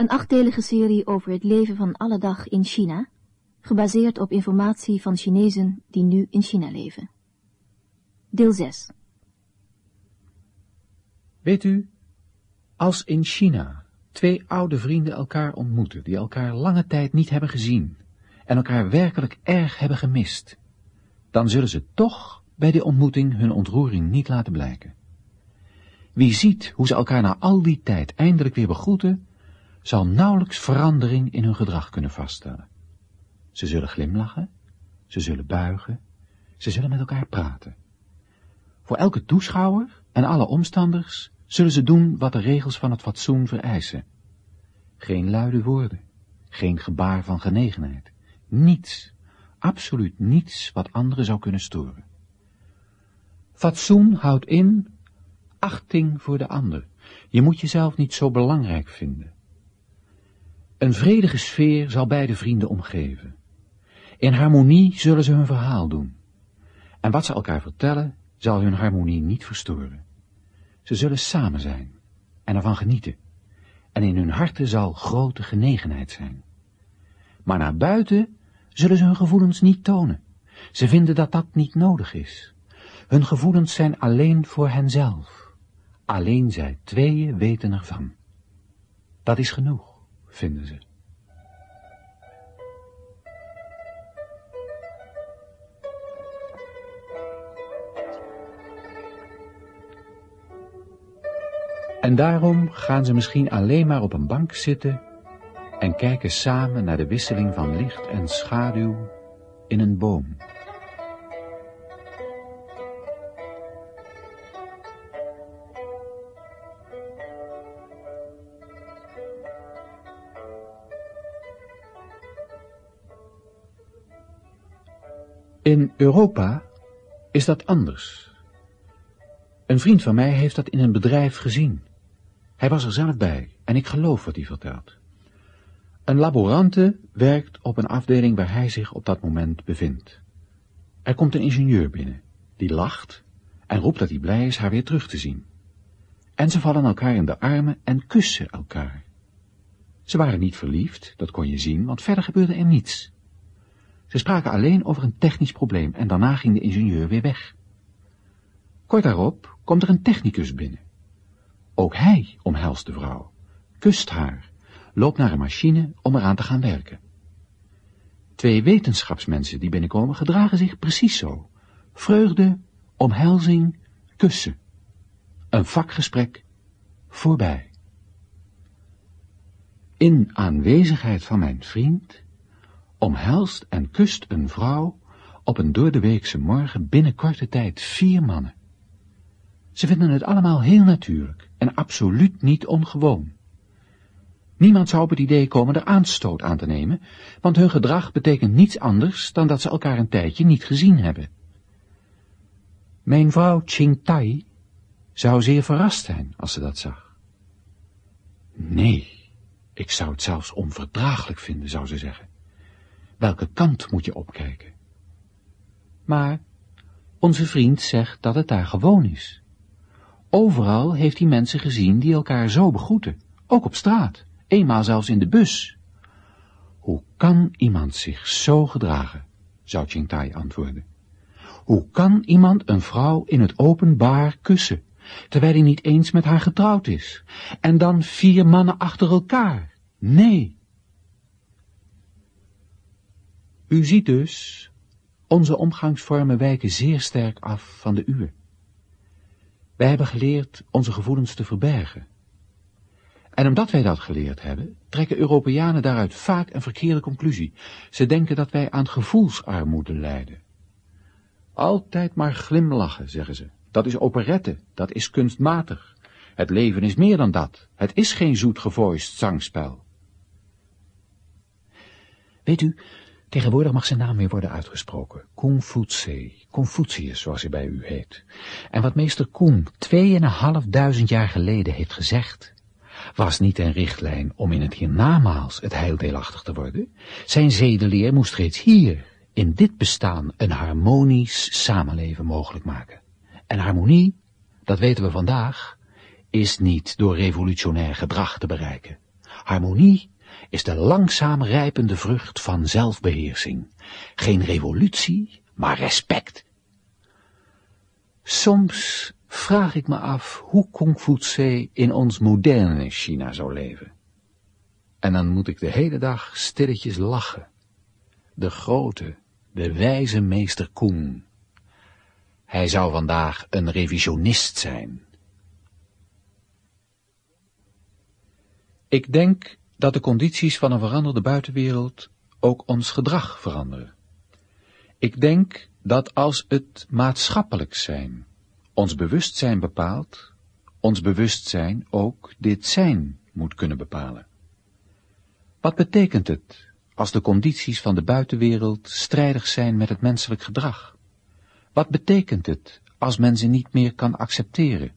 Een achtdelige serie over het leven van alle dag in China, gebaseerd op informatie van Chinezen die nu in China leven. Deel 6 Weet u, als in China twee oude vrienden elkaar ontmoeten, die elkaar lange tijd niet hebben gezien en elkaar werkelijk erg hebben gemist, dan zullen ze toch bij die ontmoeting hun ontroering niet laten blijken. Wie ziet hoe ze elkaar na al die tijd eindelijk weer begroeten, zal nauwelijks verandering in hun gedrag kunnen vaststellen. Ze zullen glimlachen, ze zullen buigen, ze zullen met elkaar praten. Voor elke toeschouwer en alle omstanders zullen ze doen wat de regels van het fatsoen vereisen. Geen luide woorden, geen gebaar van genegenheid, niets, absoluut niets wat anderen zou kunnen storen. Fatsoen houdt in achting voor de ander. Je moet jezelf niet zo belangrijk vinden. Een vredige sfeer zal beide vrienden omgeven. In harmonie zullen ze hun verhaal doen. En wat ze elkaar vertellen, zal hun harmonie niet verstoren. Ze zullen samen zijn en ervan genieten. En in hun harten zal grote genegenheid zijn. Maar naar buiten zullen ze hun gevoelens niet tonen. Ze vinden dat dat niet nodig is. Hun gevoelens zijn alleen voor henzelf. Alleen zij tweeën weten ervan. Dat is genoeg, vinden ze. En daarom gaan ze misschien alleen maar op een bank zitten en kijken samen naar de wisseling van licht en schaduw in een boom. In Europa is dat anders. Een vriend van mij heeft dat in een bedrijf gezien. Hij was er zelf bij en ik geloof wat hij vertelt. Een laborante werkt op een afdeling waar hij zich op dat moment bevindt. Er komt een ingenieur binnen, die lacht en roept dat hij blij is haar weer terug te zien. En ze vallen elkaar in de armen en kussen elkaar. Ze waren niet verliefd, dat kon je zien, want verder gebeurde er niets. Ze spraken alleen over een technisch probleem en daarna ging de ingenieur weer weg. Kort daarop komt er een technicus binnen. Ook hij omhelst de vrouw, kust haar, loopt naar een machine om eraan te gaan werken. Twee wetenschapsmensen die binnenkomen gedragen zich precies zo. Vreugde, omhelzing, kussen. Een vakgesprek voorbij. In aanwezigheid van mijn vriend omhelst en kust een vrouw op een door de weekse morgen binnen korte tijd vier mannen. Ze vinden het allemaal heel natuurlijk en absoluut niet ongewoon. Niemand zou op het idee komen er aanstoot aan te nemen, want hun gedrag betekent niets anders dan dat ze elkaar een tijdje niet gezien hebben. Mijn vrouw Ching Tai zou zeer verrast zijn als ze dat zag. Nee, ik zou het zelfs onverdraaglijk vinden, zou ze zeggen. Welke kant moet je opkijken? Maar onze vriend zegt dat het daar gewoon is. Overal heeft hij mensen gezien die elkaar zo begroeten, ook op straat, eenmaal zelfs in de bus. Hoe kan iemand zich zo gedragen, zou Chingtai antwoorden. Hoe kan iemand een vrouw in het openbaar kussen, terwijl hij niet eens met haar getrouwd is, en dan vier mannen achter elkaar? Nee. U ziet dus, onze omgangsvormen wijken zeer sterk af van de uwe. Wij hebben geleerd onze gevoelens te verbergen. En omdat wij dat geleerd hebben, trekken Europeanen daaruit vaak een verkeerde conclusie. Ze denken dat wij aan gevoelsarmoede lijden. Altijd maar glimlachen, zeggen ze. Dat is operette, dat is kunstmatig. Het leven is meer dan dat. Het is geen zoet gevoiced zangspel. Weet u, Tegenwoordig mag zijn naam weer worden uitgesproken. Fu-tse, Confucius zoals hij bij u heet. En wat meester Kung tweeënhalfduizend jaar geleden heeft gezegd, was niet een richtlijn om in het hiernamaals het heil deelachtig te worden. Zijn zedeleer moest reeds hier, in dit bestaan, een harmonisch samenleven mogelijk maken. En harmonie, dat weten we vandaag, is niet door revolutionair gedrag te bereiken. Harmonie is de langzaam rijpende vrucht van zelfbeheersing. Geen revolutie, maar respect. Soms vraag ik me af hoe Confucius in ons moderne China zou leven. En dan moet ik de hele dag stilletjes lachen. De grote, de wijze meester Koen. Hij zou vandaag een revisionist zijn. Ik denk dat de condities van een veranderde buitenwereld ook ons gedrag veranderen. Ik denk dat als het maatschappelijk zijn ons bewustzijn bepaalt, ons bewustzijn ook dit zijn moet kunnen bepalen. Wat betekent het als de condities van de buitenwereld strijdig zijn met het menselijk gedrag? Wat betekent het als men ze niet meer kan accepteren?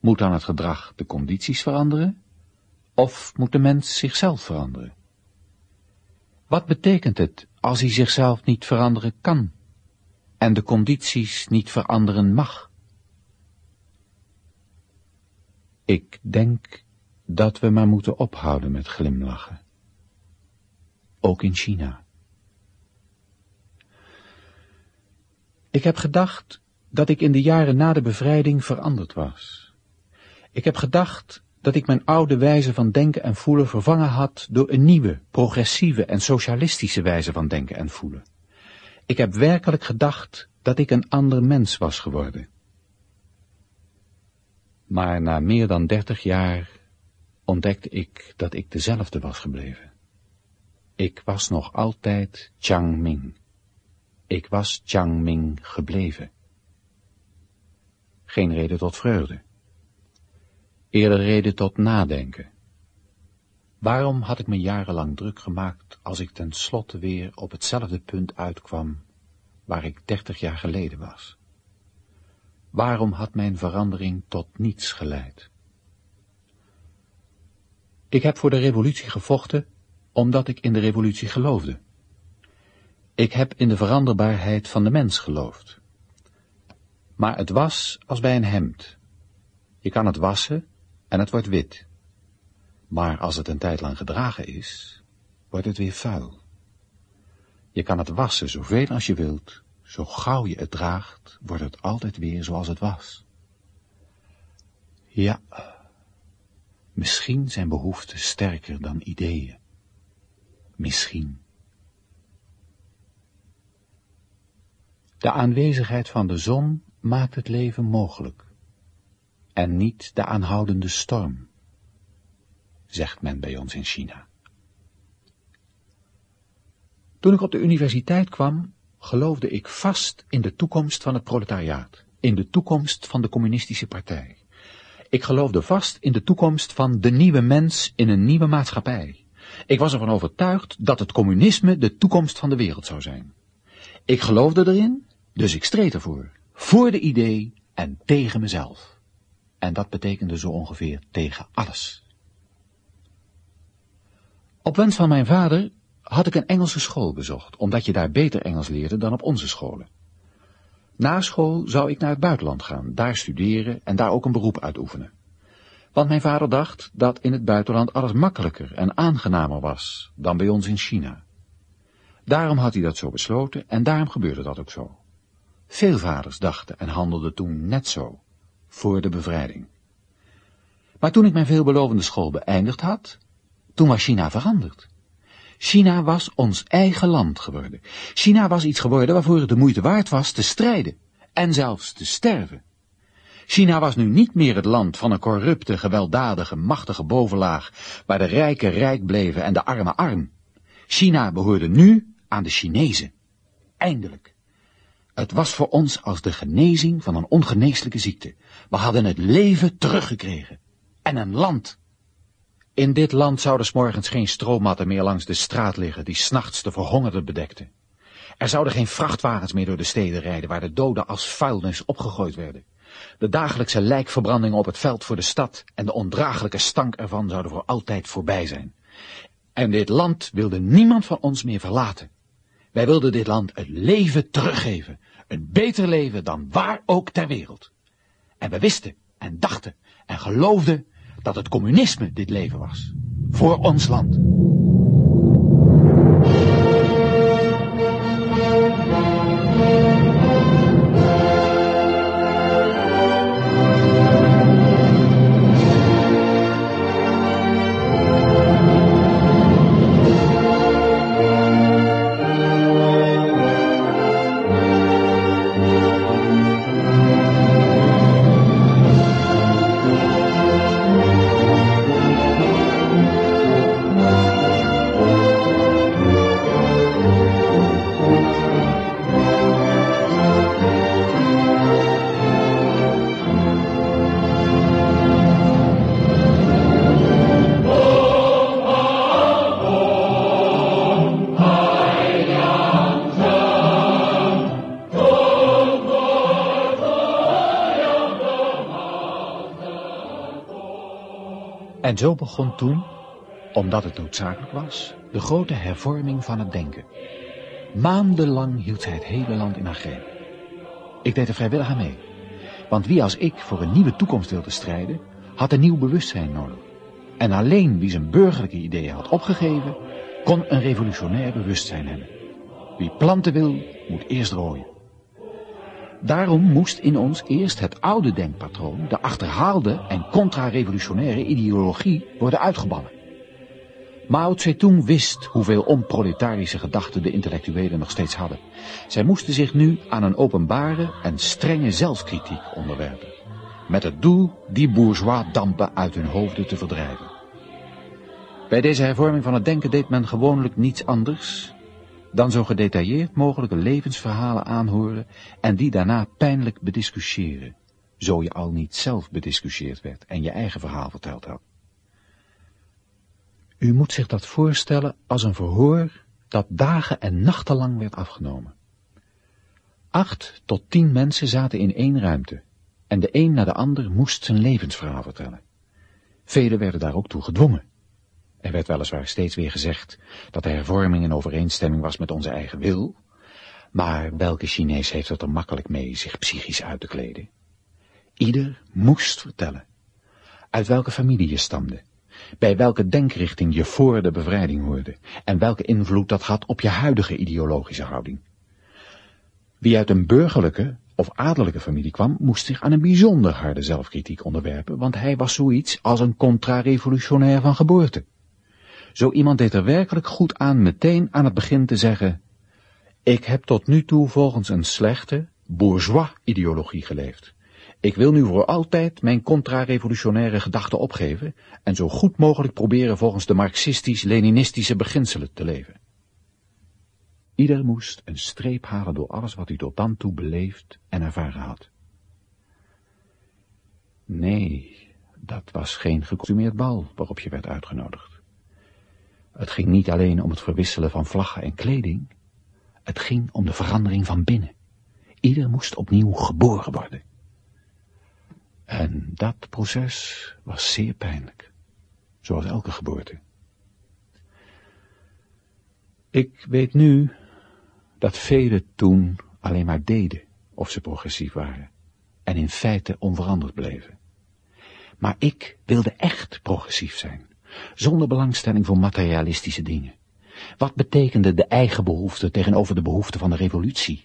Moet dan het gedrag de condities veranderen? Of moet de mens zichzelf veranderen? Wat betekent het als hij zichzelf niet veranderen kan en de condities niet veranderen mag? Ik denk dat we maar moeten ophouden met glimlachen. Ook in China. Ik heb gedacht dat ik in de jaren na de bevrijding veranderd was. Ik heb gedacht dat ik mijn oude wijze van denken en voelen vervangen had door een nieuwe, progressieve en socialistische wijze van denken en voelen. Ik heb werkelijk gedacht dat ik een ander mens was geworden. Maar na meer dan dertig jaar ontdekte ik dat ik dezelfde was gebleven. Ik was nog altijd Chang Ming. Ik was Chang Ming gebleven. Geen reden tot vreugde. Eerder reden tot nadenken. Waarom had ik me jarenlang druk gemaakt als ik tenslotte weer op hetzelfde punt uitkwam waar ik dertig jaar geleden was? Waarom had mijn verandering tot niets geleid? Ik heb voor de revolutie gevochten, omdat ik in de revolutie geloofde. Ik heb in de veranderbaarheid van de mens geloofd. Maar het was als bij een hemd. Je kan het wassen en het wordt wit. Maar als het een tijd lang gedragen is, wordt het weer vuil. Je kan het wassen zoveel als je wilt, zo gauw je het draagt, wordt het altijd weer zoals het was. Ja, misschien zijn behoeften sterker dan ideeën. Misschien. De aanwezigheid van de zon maakt het leven mogelijk. En niet de aanhoudende storm, zegt men bij ons in China. Toen ik op de universiteit kwam, geloofde ik vast in de toekomst van het proletariaat, in de toekomst van de communistische partij. Ik geloofde vast in de toekomst van de nieuwe mens in een nieuwe maatschappij. Ik was ervan overtuigd dat het communisme de toekomst van de wereld zou zijn. Ik geloofde erin, dus ik streed ervoor, voor de idee en tegen mezelf. En dat betekende zo ongeveer tegen alles. Op wens van mijn vader had ik een Engelse school bezocht, omdat je daar beter Engels leerde dan op onze scholen. Na school zou ik naar het buitenland gaan, daar studeren en daar ook een beroep uitoefenen. Want mijn vader dacht dat in het buitenland alles makkelijker en aangenamer was dan bij ons in China. Daarom had hij dat zo besloten en daarom gebeurde dat ook zo. Veel vaders dachten en handelden toen net zo, voor de bevrijding. Maar toen ik mijn veelbelovende school beëindigd had, toen was China veranderd. China was ons eigen land geworden. China was iets geworden waarvoor het de moeite waard was te strijden en zelfs te sterven. China was nu niet meer het land van een corrupte, gewelddadige, machtige bovenlaag, waar de rijken rijk bleven en de armen arm. China behoorde nu aan de Chinezen. Eindelijk. Het was voor ons als de genezing van een ongeneeslijke ziekte. We hadden het leven teruggekregen. En een land in dit land zouden s morgens geen stroommatten meer langs de straat liggen, die s'nachts de verhongerden bedekten. Er zouden geen vrachtwagens meer door de steden rijden, waar de doden als vuilnis opgegooid werden. De dagelijkse lijkverbrandingen op het veld voor de stad en de ondraaglijke stank ervan zouden voor altijd voorbij zijn. En dit land wilde niemand van ons meer verlaten. Wij wilden dit land het leven teruggeven, een beter leven dan waar ook ter wereld. En we wisten en dachten en geloofden dat het communisme dit leven was. Voor ons land. En zo begon toen, omdat het noodzakelijk was, de grote hervorming van het denken. Maandenlang hield zij het hele land in haar greep. Ik deed er vrijwillig aan mee. Want wie als ik voor een nieuwe toekomst wilde strijden, had een nieuw bewustzijn nodig. En alleen wie zijn burgerlijke ideeën had opgegeven, kon een revolutionair bewustzijn hebben. Wie planten wil, moet eerst rooien. Daarom moest in ons eerst het oude denkpatroon, de achterhaalde en contra-revolutionaire ideologie, worden uitgebannen. Mao Tse-tung wist hoeveel onproletarische gedachten de intellectuelen nog steeds hadden. Zij moesten zich nu aan een openbare en strenge zelfkritiek onderwerpen. Met het doel die bourgeois dampen uit hun hoofden te verdrijven. Bij deze hervorming van het denken deed men gewoonlijk niets anders dan zo gedetailleerd mogelijke levensverhalen aanhoren en die daarna pijnlijk bediscussiëren, zo je al niet zelf bediscussieerd werd en je eigen verhaal verteld had. U moet zich dat voorstellen als een verhoor dat dagen en nachtenlang werd afgenomen. Acht tot tien mensen zaten in één ruimte en de een na de ander moest zijn levensverhaal vertellen. Velen werden daar ook toe gedwongen. Er werd weliswaar steeds weer gezegd dat de hervorming in overeenstemming was met onze eigen wil, maar welke Chinees heeft het er makkelijk mee zich psychisch uit te kleden? Ieder moest vertellen uit welke familie je stamde, bij welke denkrichting je voor de bevrijding hoorde en welke invloed dat had op je huidige ideologische houding. Wie uit een burgerlijke of adellijke familie kwam, moest zich aan een bijzonder harde zelfkritiek onderwerpen, want hij was zoiets als een contra-revolutionair van geboorte. Zo iemand deed er werkelijk goed aan meteen aan het begin te zeggen, ik heb tot nu toe volgens een slechte, bourgeois-ideologie geleefd. Ik wil nu voor altijd mijn contra-revolutionaire gedachten opgeven en zo goed mogelijk proberen volgens de marxistisch-leninistische beginselen te leven. Ieder moest een streep halen door alles wat hij tot dan toe beleefd en ervaren had. Nee, dat was geen geconsumeerd bal waarop je werd uitgenodigd. Het ging niet alleen om het verwisselen van vlaggen en kleding. Het ging om de verandering van binnen. Ieder moest opnieuw geboren worden. En dat proces was zeer pijnlijk, zoals elke geboorte. Ik weet nu dat velen toen alleen maar deden of ze progressief waren en in feite onveranderd bleven. Maar ik wilde echt progressief zijn zonder belangstelling voor materialistische dingen. Wat betekende de eigen behoefte tegenover de behoefte van de revolutie?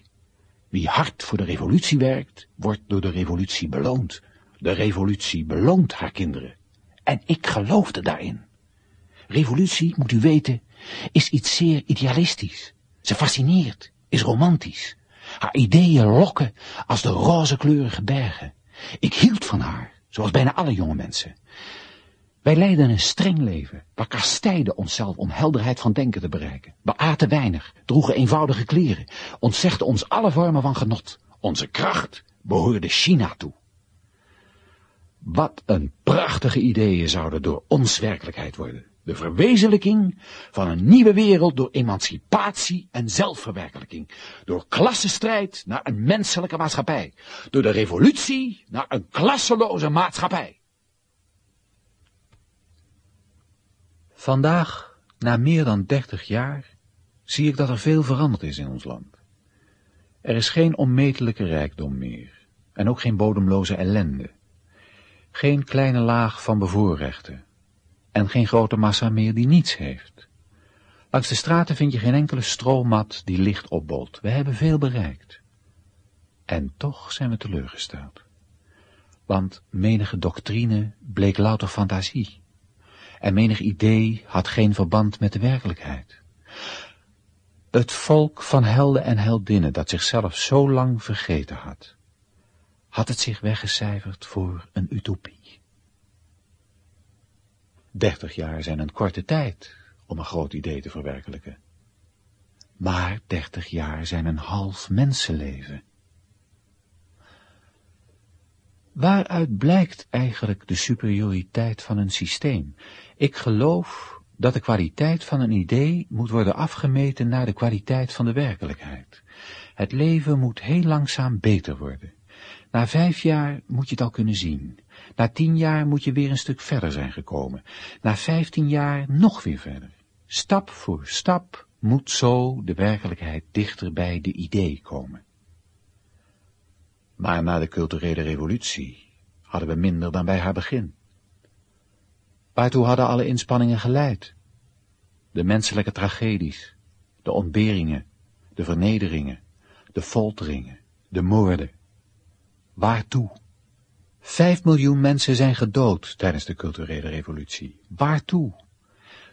Wie hard voor de revolutie werkt, wordt door de revolutie beloond. De revolutie beloont haar kinderen. En ik geloofde daarin. Revolutie, moet u weten, is iets zeer idealistisch. Ze fascineert, is romantisch. Haar ideeën lokken als de rozekleurige bergen. Ik hield van haar, zoals bijna alle jonge mensen. Wij leidden een streng leven. We kastijden onszelf om helderheid van denken te bereiken. We aten weinig, droegen eenvoudige kleren, ontzegden ons alle vormen van genot. Onze kracht behoorde China toe. Wat een prachtige ideeën zouden door ons werkelijkheid worden. De verwezenlijking van een nieuwe wereld door emancipatie en zelfverwerkelijking. Door klassenstrijd naar een menselijke maatschappij. Door de revolutie naar een klasseloze maatschappij. Vandaag, na meer dan dertig jaar, zie ik dat er veel veranderd is in ons land. Er is geen onmetelijke rijkdom meer, en ook geen bodemloze ellende. Geen kleine laag van bevoorrechten. En geen grote massa meer die niets heeft. Langs de straten vind je geen enkele stroommat die licht opbolt. We hebben veel bereikt. En toch zijn we teleurgesteld. Want menige doctrine bleek louter fantasie. En menig idee had geen verband met de werkelijkheid. Het volk van helden en heldinnen dat zichzelf zo lang vergeten had, had het zich weggecijferd voor een utopie. Dertig jaar zijn een korte tijd om een groot idee te verwerkelijken. Maar dertig jaar zijn een half mensenleven. Waaruit blijkt eigenlijk de superioriteit van een systeem? Ik geloof dat de kwaliteit van een idee moet worden afgemeten naar de kwaliteit van de werkelijkheid. Het leven moet heel langzaam beter worden. Na vijf jaar moet je het al kunnen zien. Na tien jaar moet je weer een stuk verder zijn gekomen. Na vijftien jaar nog weer verder. Stap voor stap moet zo de werkelijkheid dichter bij de idee komen. Maar na de culturele revolutie hadden we minder dan bij haar begin. Waartoe hadden alle inspanningen geleid? De menselijke tragedies, de ontberingen, de vernederingen, de folteringen, de moorden. Waartoe? Vijf miljoen mensen zijn gedood tijdens de culturele revolutie. Waartoe?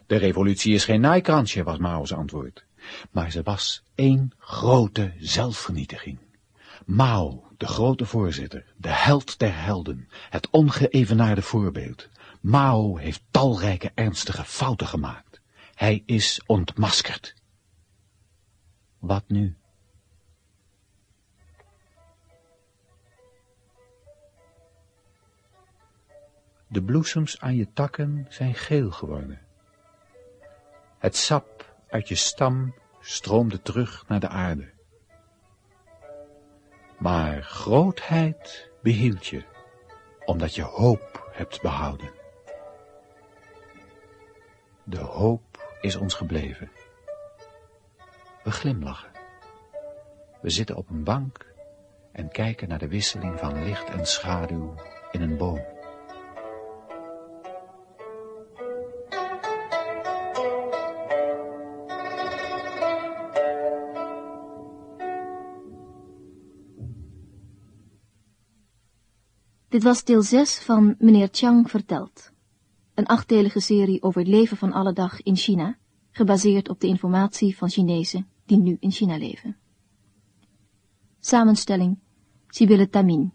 De revolutie is geen naaikransje, was Mao's antwoord. Maar ze was één grote zelfvernietiging. Mao, de grote voorzitter, de held der helden, het ongeëvenaarde voorbeeld. Mao heeft talrijke ernstige fouten gemaakt. Hij is ontmaskerd. Wat nu? De bloesems aan je takken zijn geel geworden. Het sap uit je stam stroomde terug naar de aarde. Maar grootheid behield je, omdat je hoop hebt behouden. De hoop is ons gebleven. We glimlachen. We zitten op een bank en kijken naar de wisseling van licht en schaduw in een boom. Dit was deel 6 van Meneer Chang vertelt. Een achtdelige serie over het leven van alle dag in China, gebaseerd op de informatie van Chinezen die nu in China leven. Samenstelling Sibylle Tamin.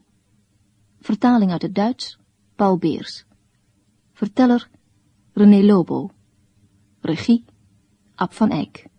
Vertaling uit het Duits Paul Beers. Verteller René Lobo. Regie Ab van Eyck.